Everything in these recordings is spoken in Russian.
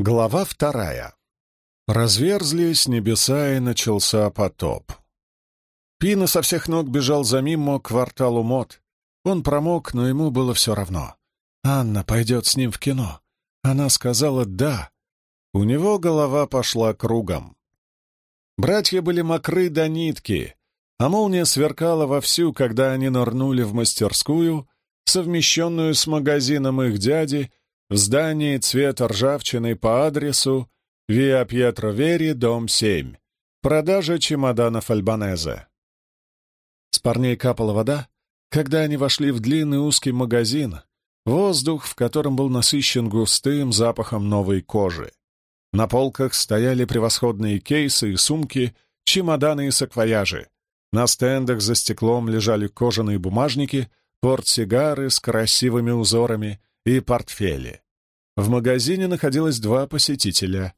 Глава вторая. Разверзлись небеса, и начался потоп. Пина со всех ног бежал за Мимо к кварталу мод. Он промок, но ему было все равно. Анна пойдет с ним в кино. Она сказала «да». У него голова пошла кругом. Братья были мокры до нитки, а молния сверкала вовсю, когда они нырнули в мастерскую, совмещенную с магазином их дяди, в здании цвета ржавчины по адресу Виа Пьетро Вери, дом 7. Продажа чемоданов Альбанезе. С парней капала вода, когда они вошли в длинный узкий магазин, воздух, в котором был насыщен густым запахом новой кожи. На полках стояли превосходные кейсы и сумки, чемоданы и саквояжи. На стендах за стеклом лежали кожаные бумажники, портсигары с красивыми узорами и портфели. В магазине находилось два посетителя.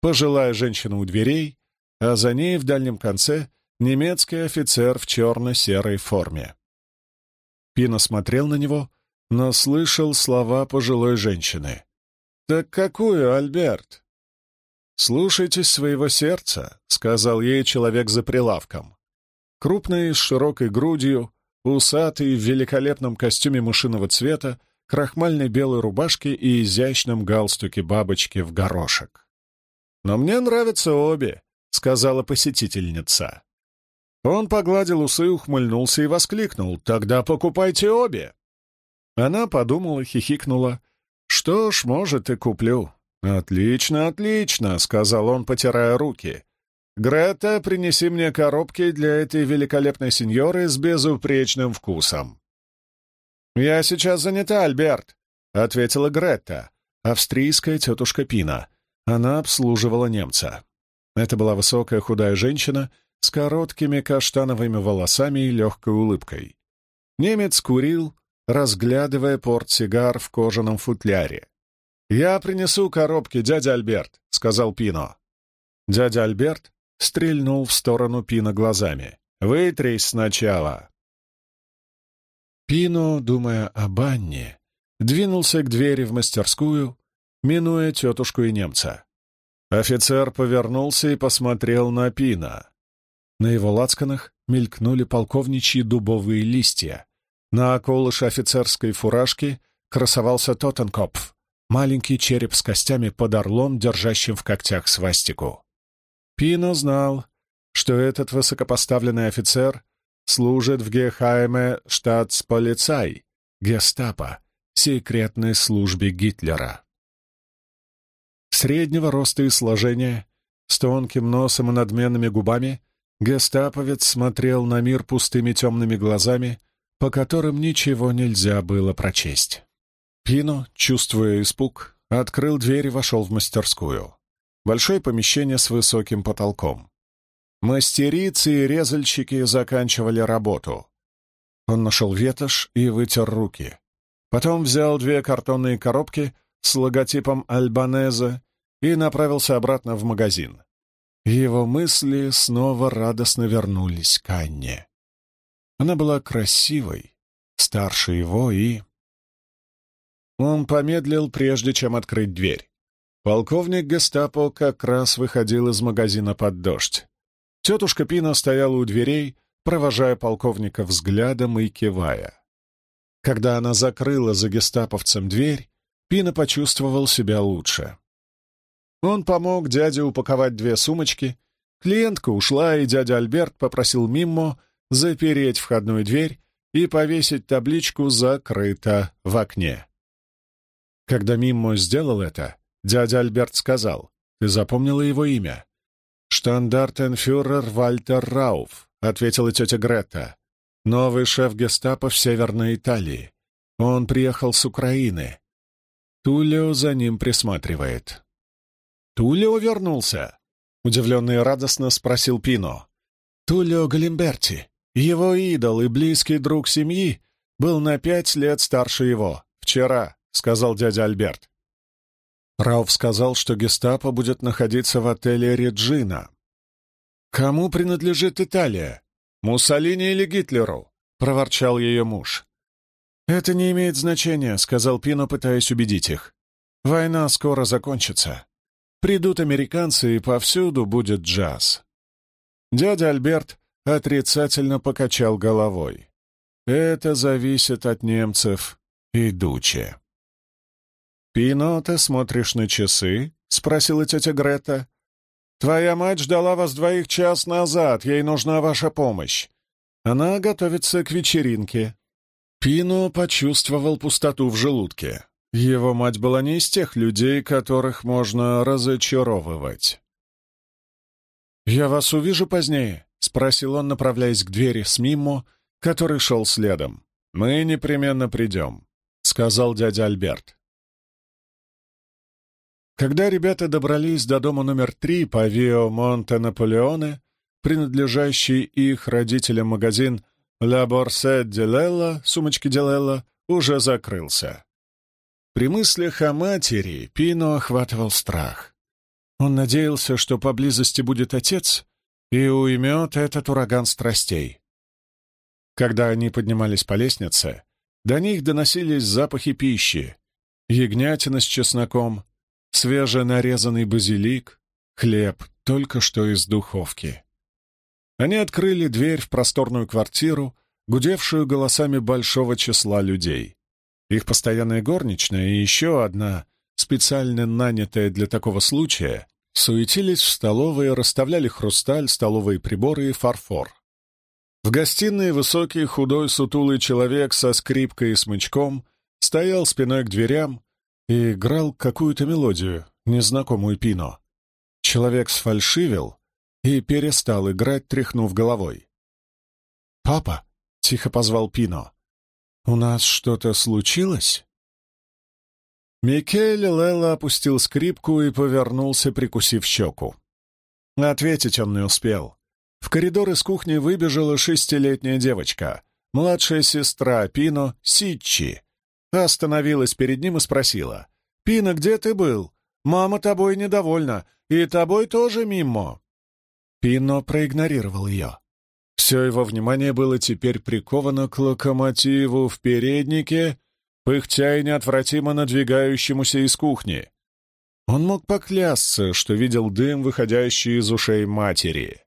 Пожилая женщина у дверей, а за ней в дальнем конце немецкий офицер в черно-серой форме. Пино смотрел на него, но слышал слова пожилой женщины. «Так какую, Альберт?» «Слушайтесь своего сердца», — сказал ей человек за прилавком. Крупный, с широкой грудью, усатый, в великолепном костюме мышиного цвета, крахмальной белой рубашке и изящном галстуке бабочки в горошек. «Но мне нравятся обе», — сказала посетительница. Он погладил усы, ухмыльнулся и воскликнул. «Тогда покупайте обе!» Она подумала, хихикнула. «Что ж, может, и куплю». «Отлично, отлично», — сказал он, потирая руки. «Грета, принеси мне коробки для этой великолепной сеньоры с безупречным вкусом». «Я сейчас занята, Альберт», — ответила Гретта, австрийская тетушка Пина. Она обслуживала немца. Это была высокая худая женщина с короткими каштановыми волосами и легкой улыбкой. Немец курил, разглядывая портсигар в кожаном футляре. «Я принесу коробки, дядя Альберт», — сказал Пино. Дядя Альберт стрельнул в сторону Пина глазами. «Вытрись сначала». Пино, думая об Анне, двинулся к двери в мастерскую, минуя тетушку и немца. Офицер повернулся и посмотрел на Пина. На его лацканах мелькнули полковничьи дубовые листья. На околыше офицерской фуражки красовался Тоттенкопф, маленький череп с костями под орлом, держащим в когтях свастику. Пино знал, что этот высокопоставленный офицер служит в Гехайме штатсполицай, гестапо, секретной службе Гитлера. Среднего роста и сложения, с тонким носом и надменными губами, Гестаповец смотрел на мир пустыми темными глазами, по которым ничего нельзя было прочесть. Пино, чувствуя испуг, открыл дверь и вошел в мастерскую. Большое помещение с высоким потолком. Мастерицы и резальщики заканчивали работу. Он нашел ветошь и вытер руки. Потом взял две картонные коробки с логотипом «Альбанеза» и направился обратно в магазин. Его мысли снова радостно вернулись к Анне. Она была красивой, старше его и... Он помедлил, прежде чем открыть дверь. Полковник гестапо как раз выходил из магазина под дождь. Тетушка Пина стояла у дверей, провожая полковника взглядом и кивая. Когда она закрыла за гестаповцем дверь, Пина почувствовал себя лучше. Он помог дяде упаковать две сумочки. Клиентка ушла, и дядя Альберт попросил Миммо запереть входную дверь и повесить табличку «Закрыто» в окне. Когда Миммо сделал это, дядя Альберт сказал, «Ты запомнила его имя?» «Штандартенфюрер Вальтер Рауф», — ответила тетя Гретта. «Новый шеф гестапо в Северной Италии. Он приехал с Украины. Тулио за ним присматривает». «Тулио вернулся?» — удивленно и радостно спросил Пино. «Тулио Галимберти, его идол и близкий друг семьи, был на пять лет старше его. Вчера», — сказал дядя Альберт. Рауф сказал, что гестапо будет находиться в отеле «Реджина». «Кому принадлежит Италия? Муссолини или Гитлеру?» — проворчал ее муж. «Это не имеет значения», — сказал Пино, пытаясь убедить их. «Война скоро закончится. Придут американцы, и повсюду будет джаз. Дядя Альберт отрицательно покачал головой. Это зависит от немцев и Дуче. «Пино, ты смотришь на часы?» — спросила тетя Грета. «Твоя мать ждала вас двоих час назад, ей нужна ваша помощь. Она готовится к вечеринке». Пино почувствовал пустоту в желудке. Его мать была не из тех людей, которых можно разочаровывать. «Я вас увижу позднее», — спросил он, направляясь к двери с Мимо, который шел следом. «Мы непременно придем», — сказал дядя Альберт. Когда ребята добрались до дома номер три по Вио Монте Наполеоне, принадлежащий их родителям магазин «Ла Борсе де Лелла», сумочки де Лелла, уже закрылся. При мыслях о матери Пино охватывал страх. Он надеялся, что поблизости будет отец и уймет этот ураган страстей. Когда они поднимались по лестнице, до них доносились запахи пищи, ягнятина с чесноком, свеженарезанный базилик, хлеб, только что из духовки. Они открыли дверь в просторную квартиру, гудевшую голосами большого числа людей. Их постоянная горничная и еще одна, специально нанятая для такого случая, суетились в столовой, расставляли хрусталь, столовые приборы и фарфор. В гостиной высокий, худой, сутулый человек со скрипкой и смычком стоял спиной к дверям и играл какую-то мелодию, незнакомую Пино. Человек сфальшивил и перестал играть, тряхнув головой. «Папа!» — тихо позвал Пино. «У нас что-то случилось?» Микель Лелла опустил скрипку и повернулся, прикусив щеку. Ответить он не успел. В коридор из кухни выбежала шестилетняя девочка, младшая сестра Пино Сичи, остановилась перед ним и спросила. «Пина, где ты был? Мама тобой недовольна, и тобой тоже мимо». Пино проигнорировал ее. Все его внимание было теперь приковано к локомотиву в переднике, пыхтя и неотвратимо надвигающемуся из кухни. Он мог поклясться, что видел дым, выходящий из ушей матери.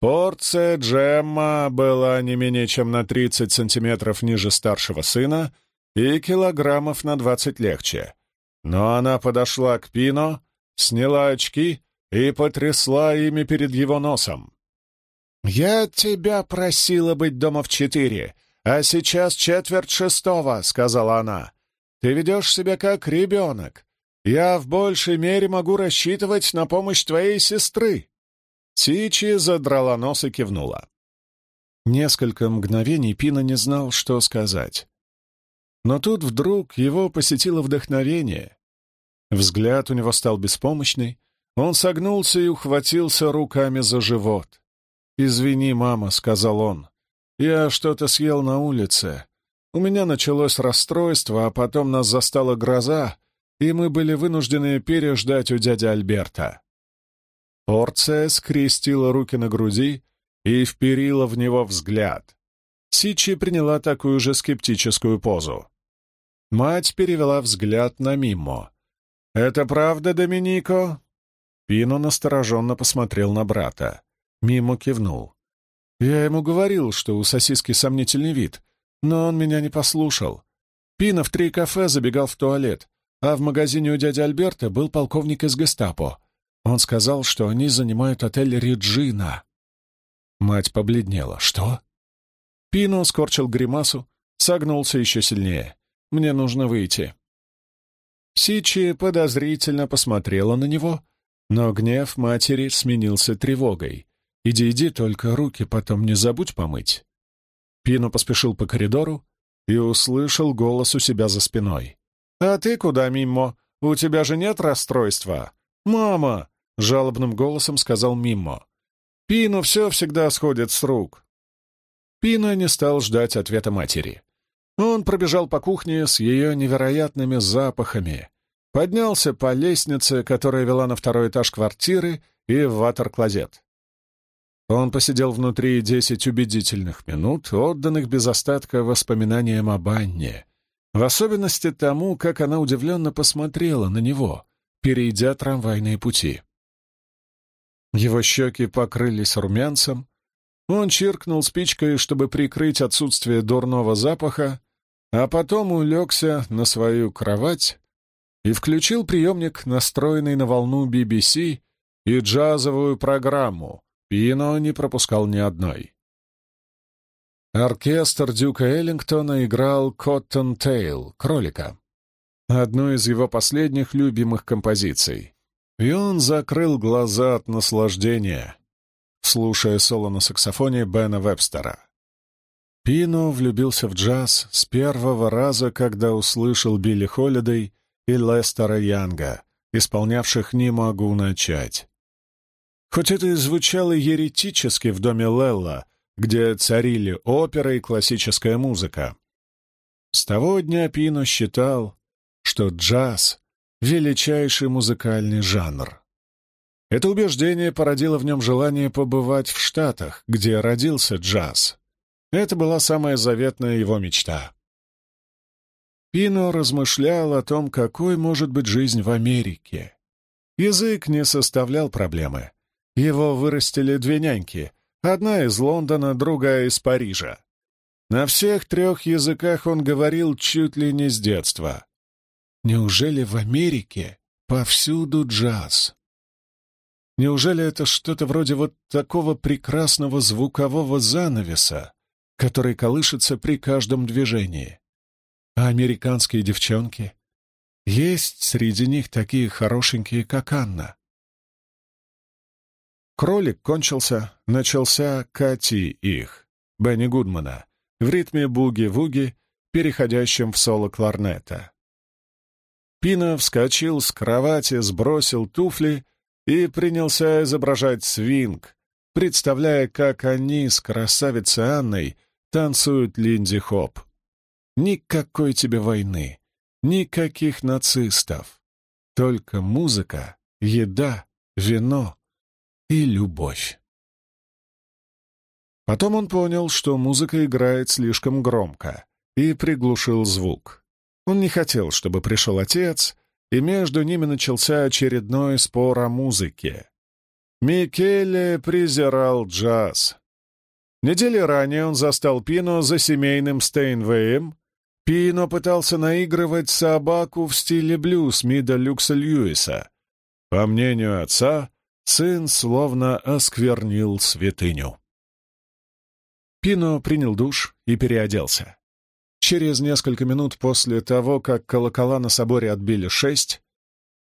Порция джемма была не менее чем на 30 сантиметров ниже старшего сына и килограммов на двадцать легче. Но она подошла к Пино, сняла очки и потрясла ими перед его носом. «Я тебя просила быть дома в четыре, а сейчас четверть шестого», — сказала она. «Ты ведешь себя как ребенок. Я в большей мере могу рассчитывать на помощь твоей сестры». Сичи задрала нос и кивнула. Несколько мгновений Пина не знал, что сказать. Но тут вдруг его посетило вдохновение. Взгляд у него стал беспомощный, он согнулся и ухватился руками за живот. «Извини, мама», — сказал он, — «я что-то съел на улице. У меня началось расстройство, а потом нас застала гроза, и мы были вынуждены переждать у дяди Альберта». Порция скрестила руки на груди и вперила в него взгляд. Сичи приняла такую же скептическую позу. Мать перевела взгляд на Мимо. «Это правда, Доминико?» Пино настороженно посмотрел на брата. Мимо кивнул. «Я ему говорил, что у сосиски сомнительный вид, но он меня не послушал. Пино в три кафе забегал в туалет, а в магазине у дяди Альберта был полковник из гестапо. Он сказал, что они занимают отель «Реджина». Мать побледнела. «Что?» Пино скорчил гримасу, согнулся еще сильнее. Мне нужно выйти». Сичи подозрительно посмотрела на него, но гнев матери сменился тревогой. «Иди, иди, только руки потом не забудь помыть». Пино поспешил по коридору и услышал голос у себя за спиной. «А ты куда, Миммо? У тебя же нет расстройства?» «Мама!» — жалобным голосом сказал Миммо. «Пину все всегда сходит с рук». Пино не стал ждать ответа матери. Он пробежал по кухне с ее невероятными запахами, поднялся по лестнице, которая вела на второй этаж квартиры, и в ватер-клозет. Он посидел внутри десять убедительных минут, отданных без остатка воспоминаниям о Банне, в особенности тому, как она удивленно посмотрела на него, перейдя трамвайные пути. Его щеки покрылись румянцем, он чиркнул спичкой, чтобы прикрыть отсутствие дурного запаха, а потом улегся на свою кровать и включил приемник, настроенный на волну BBC и джазовую программу. Пино не пропускал ни одной. Оркестр Дюка Эллингтона играл «Коттон Тейл» — «Кролика», одну из его последних любимых композиций. И он закрыл глаза от наслаждения, слушая соло на саксофоне Бена Вебстера. Пино влюбился в джаз с первого раза, когда услышал Билли Холидей и Лестера Янга, исполнявших «Не могу начать». Хоть это и звучало еретически в доме Лелла, где царили опера и классическая музыка. С того дня Пино считал, что джаз — величайший музыкальный жанр. Это убеждение породило в нем желание побывать в Штатах, где родился джаз. Это была самая заветная его мечта. Пино размышлял о том, какой может быть жизнь в Америке. Язык не составлял проблемы. Его вырастили две няньки, одна из Лондона, другая из Парижа. На всех трех языках он говорил чуть ли не с детства. Неужели в Америке повсюду джаз? Неужели это что-то вроде вот такого прекрасного звукового занавеса, который колышется при каждом движении? А американские девчонки? Есть среди них такие хорошенькие, как Анна. Кролик кончился, начался Кати их, Бенни Гудмана, в ритме буги-вуги, переходящем в соло кларнета. Пина вскочил с кровати, сбросил туфли и принялся изображать свинг, представляя, как они с красавицей Анной танцуют линди-хоп. Никакой тебе войны, никаких нацистов, только музыка, еда, вино и любовь. Потом он понял, что музыка играет слишком громко, и приглушил звук. Он не хотел, чтобы пришел отец и между ними начался очередной спор о музыке. Микеле презирал джаз. Недели ранее он застал Пино за семейным Стейнвеем. Пино пытался наигрывать собаку в стиле блюз Мида Люкса Льюиса. По мнению отца, сын словно осквернил святыню. Пино принял душ и переоделся. Через несколько минут после того, как колокола на соборе отбили шесть,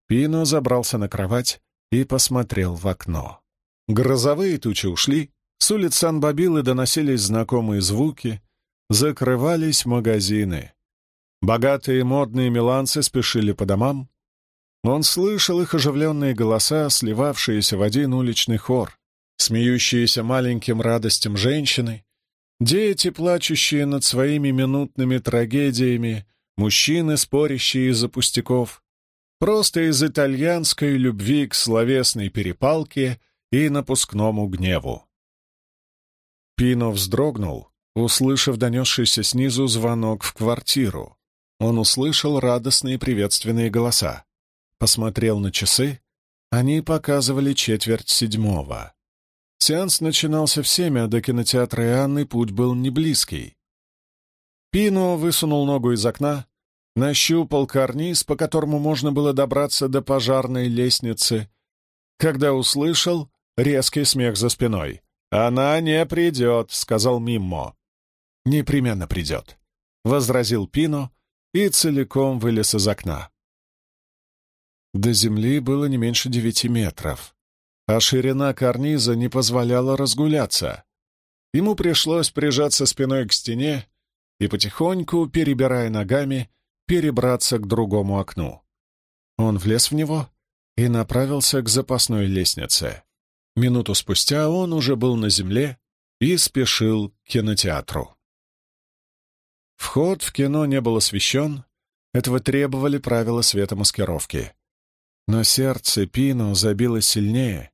Пино забрался на кровать и посмотрел в окно. Грозовые тучи ушли, с улиц Сан-Бабилы доносились знакомые звуки, закрывались магазины. Богатые модные миланцы спешили по домам. Он слышал их оживленные голоса, сливавшиеся в один уличный хор, смеющиеся маленьким радостям женщины, Дети, плачущие над своими минутными трагедиями, мужчины, спорящие из-за пустяков, просто из итальянской любви к словесной перепалке и напускному гневу. Пино вздрогнул, услышав донесшийся снизу звонок в квартиру. Он услышал радостные приветственные голоса. Посмотрел на часы. Они показывали четверть седьмого. Сеанс начинался в семь, а до кинотеатра Анны путь был не близкий. Пино высунул ногу из окна, нащупал карниз, по которому можно было добраться до пожарной лестницы, когда услышал резкий смех за спиной. «Она не придет», — сказал Миммо. «Непременно придет», — возразил Пино и целиком вылез из окна. До земли было не меньше девяти метров а ширина карниза не позволяла разгуляться. Ему пришлось прижаться спиной к стене и потихоньку, перебирая ногами, перебраться к другому окну. Он влез в него и направился к запасной лестнице. Минуту спустя он уже был на земле и спешил к кинотеатру. Вход в кино не был освещен, этого требовали правила светомаскировки. Но сердце Пино забилось сильнее,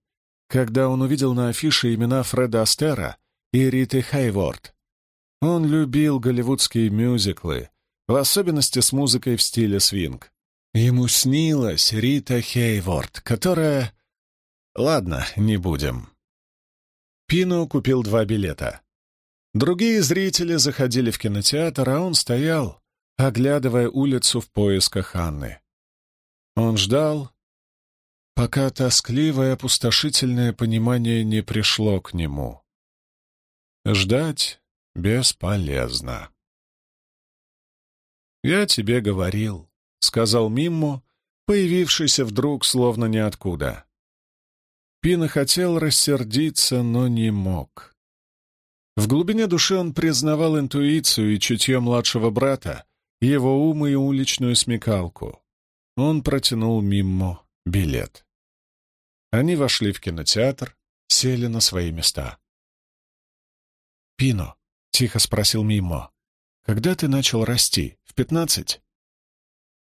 когда он увидел на афише имена Фреда Астера и Риты Хайворд. Он любил голливудские мюзиклы, в особенности с музыкой в стиле свинг. Ему снилась Рита Хейворд, которая... Ладно, не будем. Пино купил два билета. Другие зрители заходили в кинотеатр, а он стоял, оглядывая улицу в поисках Анны. Он ждал, пока тоскливое опустошительное понимание не пришло к нему. Ждать бесполезно. «Я тебе говорил», — сказал Миммо, появившийся вдруг словно ниоткуда. Пина хотел рассердиться, но не мог. В глубине души он признавал интуицию и чутье младшего брата, его ум и уличную смекалку. Он протянул Миммо билет. Они вошли в кинотеатр, сели на свои места. «Пино», — тихо спросил Миммо, — «когда ты начал расти? В пятнадцать?»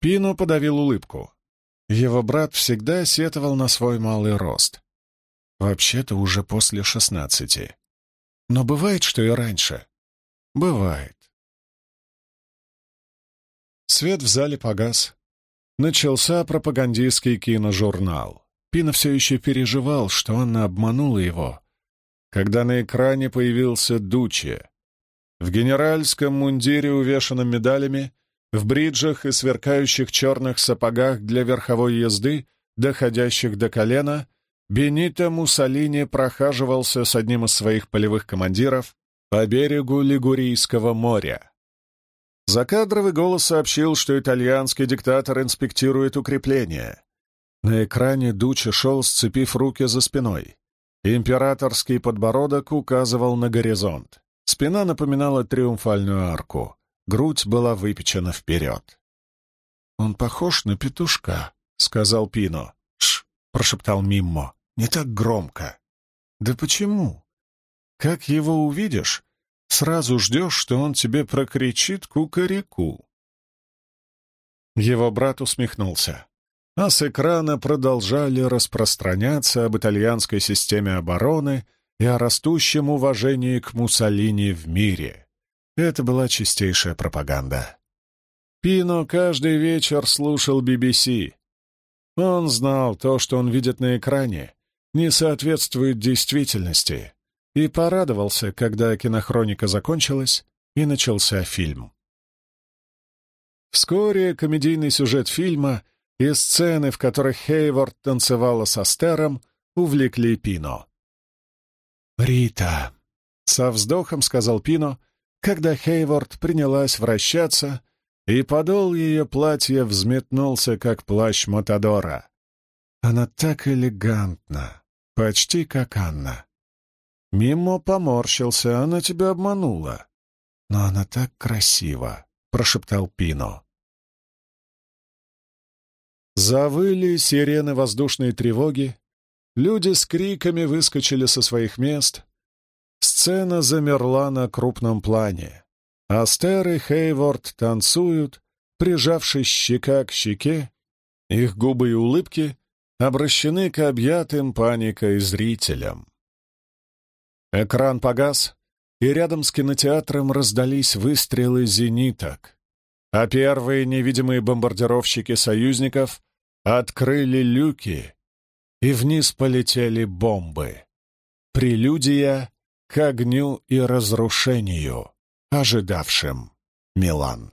Пино подавил улыбку. Его брат всегда сетовал на свой малый рост. Вообще-то уже после шестнадцати. Но бывает, что и раньше. Бывает. Свет в зале погас. Начался пропагандистский киножурнал. Пина все еще переживал, что Анна обманула его, когда на экране появился Дучи. В генеральском мундире, увешанном медалями, в бриджах и сверкающих черных сапогах для верховой езды, доходящих до колена, Бенито Муссолини прохаживался с одним из своих полевых командиров по берегу Лигурийского моря. Закадровый голос сообщил, что итальянский диктатор инспектирует укрепления. На экране Дуча шел, сцепив руки за спиной. Императорский подбородок указывал на горизонт. Спина напоминала триумфальную арку. Грудь была выпечена вперед. «Он похож на петушка», — сказал Пино. «Ш!» — прошептал Миммо. «Не так громко». «Да почему? Как его увидишь, сразу ждешь, что он тебе прокричит кукареку». Его брат усмехнулся а с экрана продолжали распространяться об итальянской системе обороны и о растущем уважении к Муссолини в мире. Это была чистейшая пропаганда. Пино каждый вечер слушал BBC. Он знал, то, что он видит на экране, не соответствует действительности, и порадовался, когда кинохроника закончилась и начался фильм. Вскоре комедийный сюжет фильма — и сцены, в которых Хейворд танцевала со Стером, увлекли Пино. «Рита», — со вздохом сказал Пино, когда Хейворд принялась вращаться, и подол ее платья взметнулся, как плащ Матадора. Она так элегантна, почти как Анна. Мимо поморщился, она тебя обманула. Но она так красива, — прошептал Пино. Завыли сирены воздушной тревоги, люди с криками выскочили со своих мест. Сцена замерла на крупном плане. Астер и Хейворд танцуют, прижавшись щека к щеке. Их губы и улыбки обращены к объятым паникой зрителям. Экран погас, и рядом с кинотеатром раздались выстрелы зениток, а первые невидимые бомбардировщики союзников Открыли люки, и вниз полетели бомбы. Прелюдия к огню и разрушению, ожидавшим Милан.